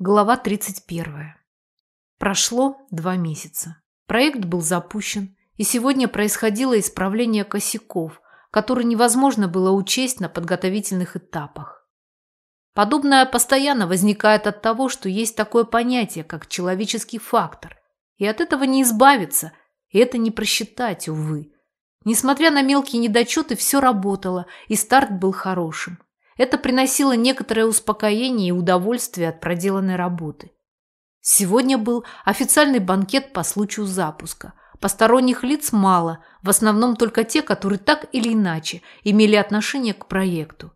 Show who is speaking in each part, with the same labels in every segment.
Speaker 1: Глава 31. Прошло два месяца. Проект был запущен, и сегодня происходило исправление косяков, которые невозможно было учесть на подготовительных этапах. Подобное постоянно возникает от того, что есть такое понятие, как человеческий фактор, и от этого не избавиться, и это не просчитать, увы. Несмотря на мелкие недочеты, все работало, и старт был хорошим. Это приносило некоторое успокоение и удовольствие от проделанной работы. Сегодня был официальный банкет по случаю запуска. Посторонних лиц мало, в основном только те, которые так или иначе имели отношение к проекту.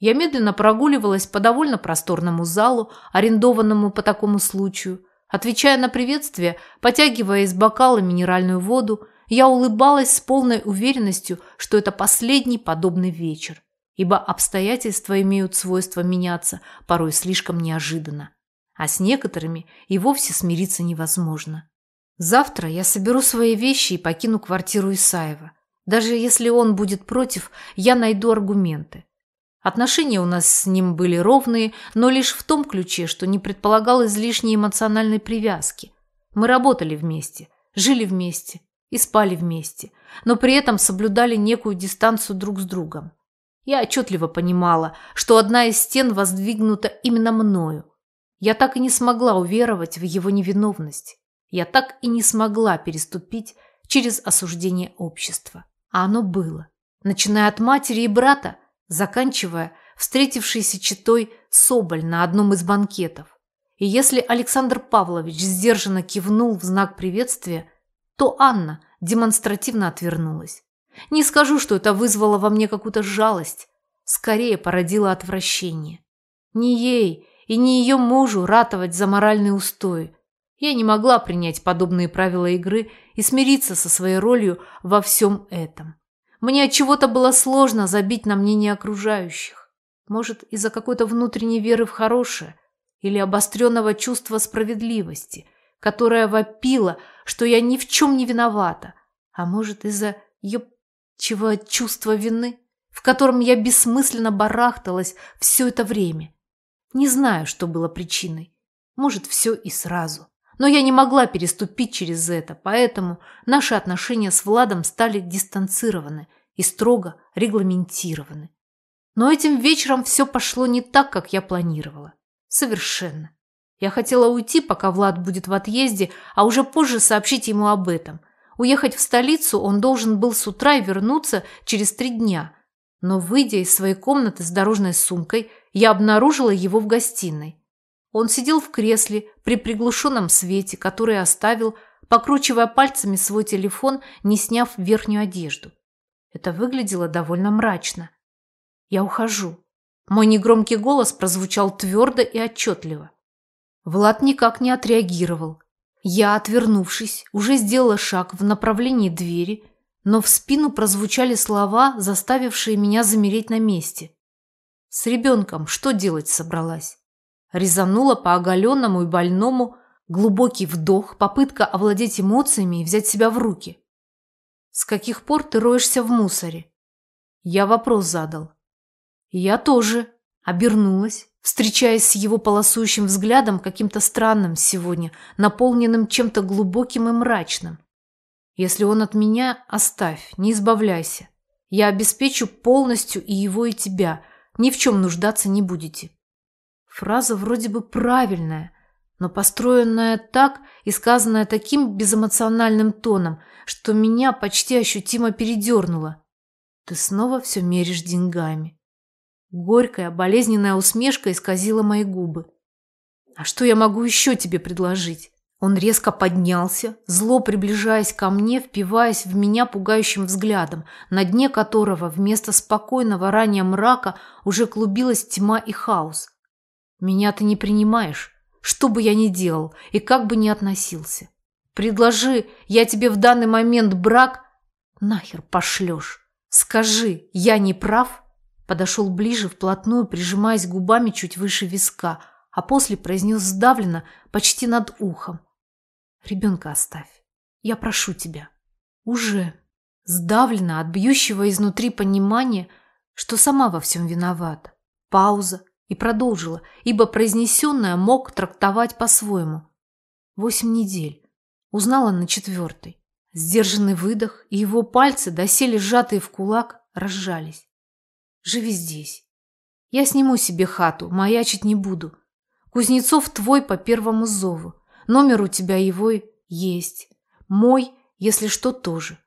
Speaker 1: Я медленно прогуливалась по довольно просторному залу, арендованному по такому случаю. Отвечая на приветствие, потягивая из бокала минеральную воду, я улыбалась с полной уверенностью, что это последний подобный вечер ибо обстоятельства имеют свойство меняться порой слишком неожиданно, а с некоторыми и вовсе смириться невозможно. Завтра я соберу свои вещи и покину квартиру Исаева. Даже если он будет против, я найду аргументы. Отношения у нас с ним были ровные, но лишь в том ключе, что не предполагал излишней эмоциональной привязки. Мы работали вместе, жили вместе и спали вместе, но при этом соблюдали некую дистанцию друг с другом. Я отчетливо понимала, что одна из стен воздвигнута именно мною. Я так и не смогла уверовать в его невиновность. Я так и не смогла переступить через осуждение общества. А оно было. Начиная от матери и брата, заканчивая встретившейся читой Соболь на одном из банкетов. И если Александр Павлович сдержанно кивнул в знак приветствия, то Анна демонстративно отвернулась. Не скажу, что это вызвало во мне какую-то жалость. Скорее породило отвращение. Не ей и не ее мужу ратовать за моральные устои. Я не могла принять подобные правила игры и смириться со своей ролью во всем этом. Мне от чего-то было сложно забить на мнение окружающих. Может, из-за какой-то внутренней веры в хорошее или обостренного чувства справедливости, которое вопило, что я ни в чем не виновата, а может, из-за ее чего чувство вины, в котором я бессмысленно барахталась все это время. Не знаю, что было причиной. Может, все и сразу. Но я не могла переступить через это, поэтому наши отношения с Владом стали дистанцированы и строго регламентированы. Но этим вечером все пошло не так, как я планировала. Совершенно. Я хотела уйти, пока Влад будет в отъезде, а уже позже сообщить ему об этом – Уехать в столицу он должен был с утра и вернуться через три дня. Но, выйдя из своей комнаты с дорожной сумкой, я обнаружила его в гостиной. Он сидел в кресле при приглушенном свете, который оставил, покручивая пальцами свой телефон, не сняв верхнюю одежду. Это выглядело довольно мрачно. «Я ухожу». Мой негромкий голос прозвучал твердо и отчетливо. Влад никак не отреагировал. Я, отвернувшись, уже сделала шаг в направлении двери, но в спину прозвучали слова, заставившие меня замереть на месте. С ребенком что делать собралась? Резанула по оголенному и больному, глубокий вдох, попытка овладеть эмоциями и взять себя в руки. С каких пор ты роешься в мусоре? Я вопрос задал. Я тоже. Обернулась, встречаясь с его полосующим взглядом, каким-то странным сегодня, наполненным чем-то глубоким и мрачным. Если он от меня, оставь, не избавляйся. Я обеспечу полностью и его, и тебя. Ни в чем нуждаться не будете. Фраза вроде бы правильная, но построенная так и сказанная таким безэмоциональным тоном, что меня почти ощутимо передернуло. Ты снова все меришь деньгами. Горькая, болезненная усмешка исказила мои губы. «А что я могу еще тебе предложить?» Он резко поднялся, зло приближаясь ко мне, впиваясь в меня пугающим взглядом, на дне которого вместо спокойного ранее мрака уже клубилась тьма и хаос. «Меня ты не принимаешь, что бы я ни делал и как бы ни относился. Предложи, я тебе в данный момент брак, нахер пошлешь. Скажи, я не прав?» Подошел ближе, вплотную, прижимаясь губами чуть выше виска, а после произнес сдавленно, почти над ухом. «Ребенка оставь. Я прошу тебя». Уже. Сдавленно от бьющего изнутри понимания, что сама во всем виновата. Пауза, И продолжила, ибо произнесенное мог трактовать по-своему. Восемь недель. Узнала на четвертой. Сдержанный выдох, и его пальцы, доселе сжатые в кулак, разжались. Живи здесь. Я сниму себе хату, маячить не буду. Кузнецов твой по первому зову. Номер у тебя его есть. Мой, если что, тоже.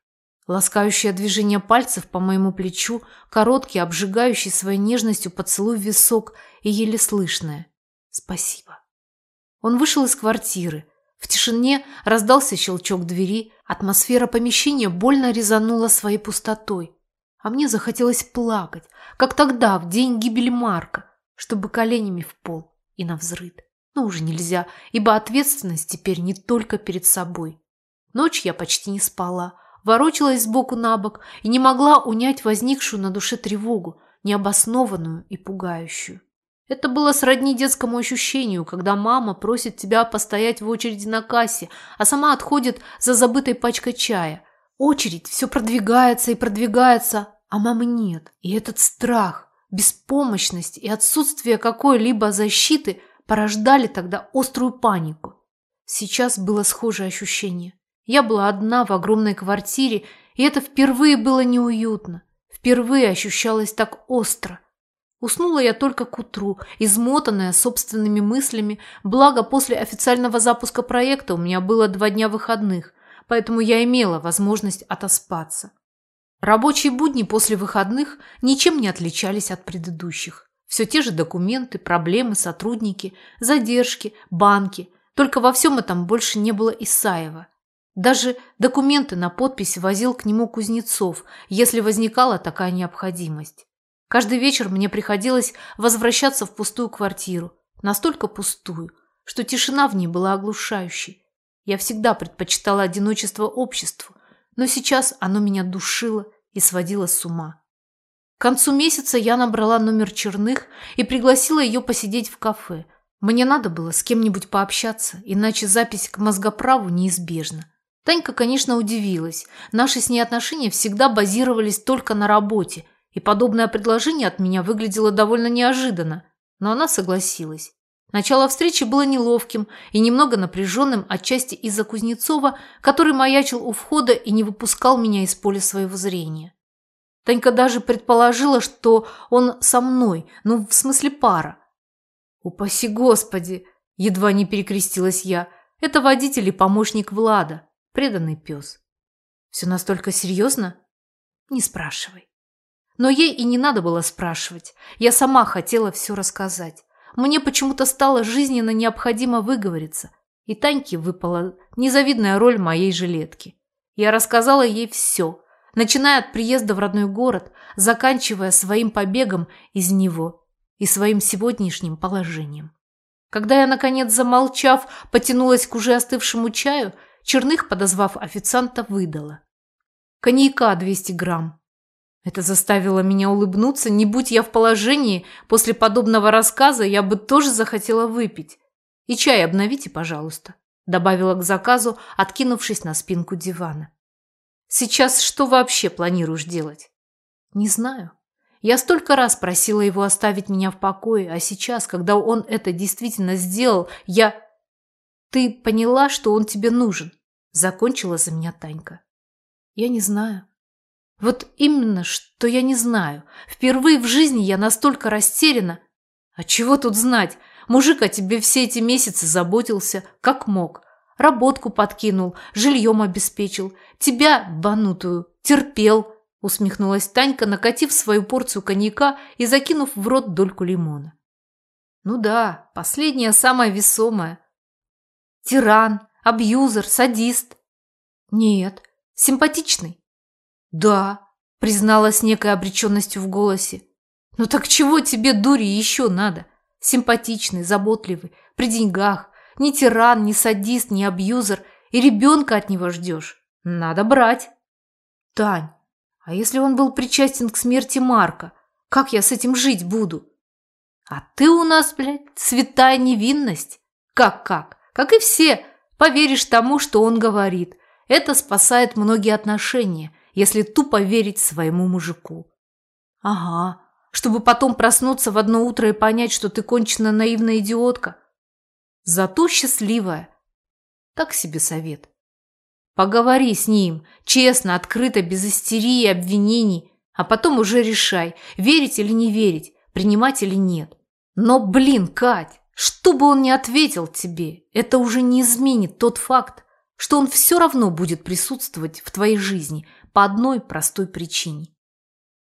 Speaker 1: Ласкающее движение пальцев по моему плечу, короткий, обжигающий своей нежностью поцелуй в висок и еле слышное. Спасибо. Он вышел из квартиры. В тишине раздался щелчок двери, атмосфера помещения больно резанула своей пустотой. А мне захотелось плакать, как тогда, в день гибели Марка, чтобы коленями в пол и на взрыд. Но уже нельзя, ибо ответственность теперь не только перед собой. Ночь я почти не спала, ворочалась сбоку на бок и не могла унять возникшую на душе тревогу, необоснованную и пугающую. Это было сродни детскому ощущению, когда мама просит тебя постоять в очереди на кассе, а сама отходит за забытой пачкой чая. Очередь все продвигается и продвигается, а мамы нет. И этот страх, беспомощность и отсутствие какой-либо защиты порождали тогда острую панику. Сейчас было схожее ощущение. Я была одна в огромной квартире, и это впервые было неуютно. Впервые ощущалось так остро. Уснула я только к утру, измотанная собственными мыслями, благо после официального запуска проекта у меня было два дня выходных, поэтому я имела возможность отоспаться. Рабочие будни после выходных ничем не отличались от предыдущих. Все те же документы, проблемы, сотрудники, задержки, банки. Только во всем этом больше не было Исаева. Даже документы на подпись возил к нему Кузнецов, если возникала такая необходимость. Каждый вечер мне приходилось возвращаться в пустую квартиру, настолько пустую, что тишина в ней была оглушающей. Я всегда предпочитала одиночество обществу, но сейчас оно меня душило и сводило с ума. К концу месяца я набрала номер Черных и пригласила ее посидеть в кафе. Мне надо было с кем-нибудь пообщаться, иначе запись к мозгоправу неизбежна. Танька, конечно, удивилась. Наши с ней отношения всегда базировались только на работе, и подобное предложение от меня выглядело довольно неожиданно, но она согласилась. Начало встречи было неловким и немного напряженным отчасти из-за Кузнецова, который маячил у входа и не выпускал меня из поля своего зрения. Танька даже предположила, что он со мной, ну, в смысле пара. «Упаси Господи!» – едва не перекрестилась я. «Это водитель и помощник Влада. Преданный пес. Все настолько серьезно? Не спрашивай. Но ей и не надо было спрашивать. Я сама хотела все рассказать. Мне почему-то стало жизненно необходимо выговориться. И Таньке выпала незавидная роль моей жилетки. Я рассказала ей все, начиная от приезда в родной город, заканчивая своим побегом из него и своим сегодняшним положением. Когда я, наконец, замолчав, потянулась к уже остывшему чаю, Черных, подозвав официанта, выдала. Коньяка 200 грамм. Это заставило меня улыбнуться. Не будь я в положении, после подобного рассказа я бы тоже захотела выпить. И чай обновите, пожалуйста, добавила к заказу, откинувшись на спинку дивана. Сейчас что вообще планируешь делать? Не знаю. Я столько раз просила его оставить меня в покое, а сейчас, когда он это действительно сделал, я... Ты поняла, что он тебе нужен? Закончила за меня Танька. Я не знаю. Вот именно, что я не знаю. Впервые в жизни я настолько растеряна. А чего тут знать? Мужик о тебе все эти месяцы заботился, как мог. Работку подкинул, жильем обеспечил. Тебя, банутую, терпел, усмехнулась Танька, накатив свою порцию коньяка и закинув в рот дольку лимона. Ну да, последняя самая весомая. Тиран, абьюзер, садист. Нет, симпатичный. Да, признала с некой обреченностью в голосе. Ну так чего тебе, дури, еще надо? Симпатичный, заботливый, при деньгах. Ни тиран, ни садист, ни абьюзер. И ребенка от него ждешь. Надо брать. Тань, а если он был причастен к смерти Марка? Как я с этим жить буду? А ты у нас, блядь, святая невинность. Как-как? Как и все, поверишь тому, что он говорит. Это спасает многие отношения, если тупо верить своему мужику. Ага, чтобы потом проснуться в одно утро и понять, что ты кончена наивная идиотка. Зато счастливая. Так себе совет. Поговори с ним, честно, открыто, без истерии и обвинений, а потом уже решай, верить или не верить, принимать или нет. Но, блин, Кать, что бы он ни ответил тебе, это уже не изменит тот факт, что он все равно будет присутствовать в твоей жизни по одной простой причине.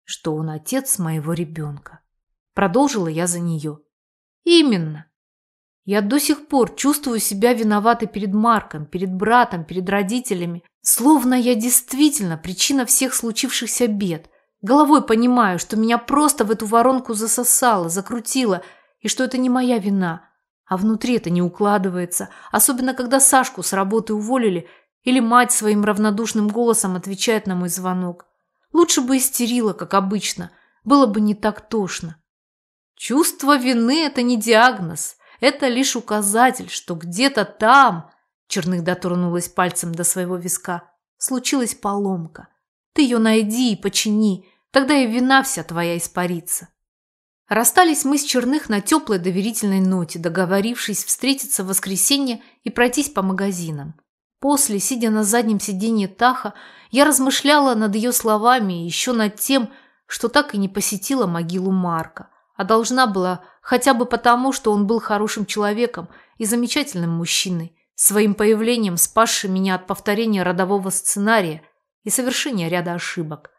Speaker 1: Что он отец моего ребенка. Продолжила я за нее. Именно. Я до сих пор чувствую себя виноватой перед Марком, перед братом, перед родителями. Словно я действительно причина всех случившихся бед. Головой понимаю, что меня просто в эту воронку засосало, закрутило – и что это не моя вина. А внутри это не укладывается, особенно когда Сашку с работы уволили или мать своим равнодушным голосом отвечает на мой звонок. Лучше бы истерила, как обычно, было бы не так тошно. Чувство вины – это не диагноз, это лишь указатель, что где-то там, Черных дотронулась пальцем до своего виска, случилась поломка. Ты ее найди и почини, тогда и вина вся твоя испарится. Расстались мы с Черных на теплой доверительной ноте, договорившись встретиться в воскресенье и пройтись по магазинам. После, сидя на заднем сиденье Таха, я размышляла над ее словами и еще над тем, что так и не посетила могилу Марка, а должна была хотя бы потому, что он был хорошим человеком и замечательным мужчиной, своим появлением спасшим меня от повторения родового сценария и совершения ряда ошибок.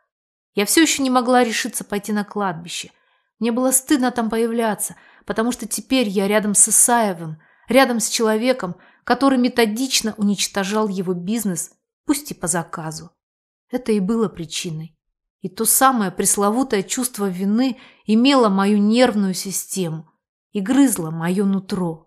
Speaker 1: Я все еще не могла решиться пойти на кладбище – мне было стыдно там появляться, потому что теперь я рядом с Исаевым, рядом с человеком, который методично уничтожал его бизнес, пусть и по заказу. Это и было причиной. И то самое пресловутое чувство вины имело мою нервную систему и грызло мое нутро.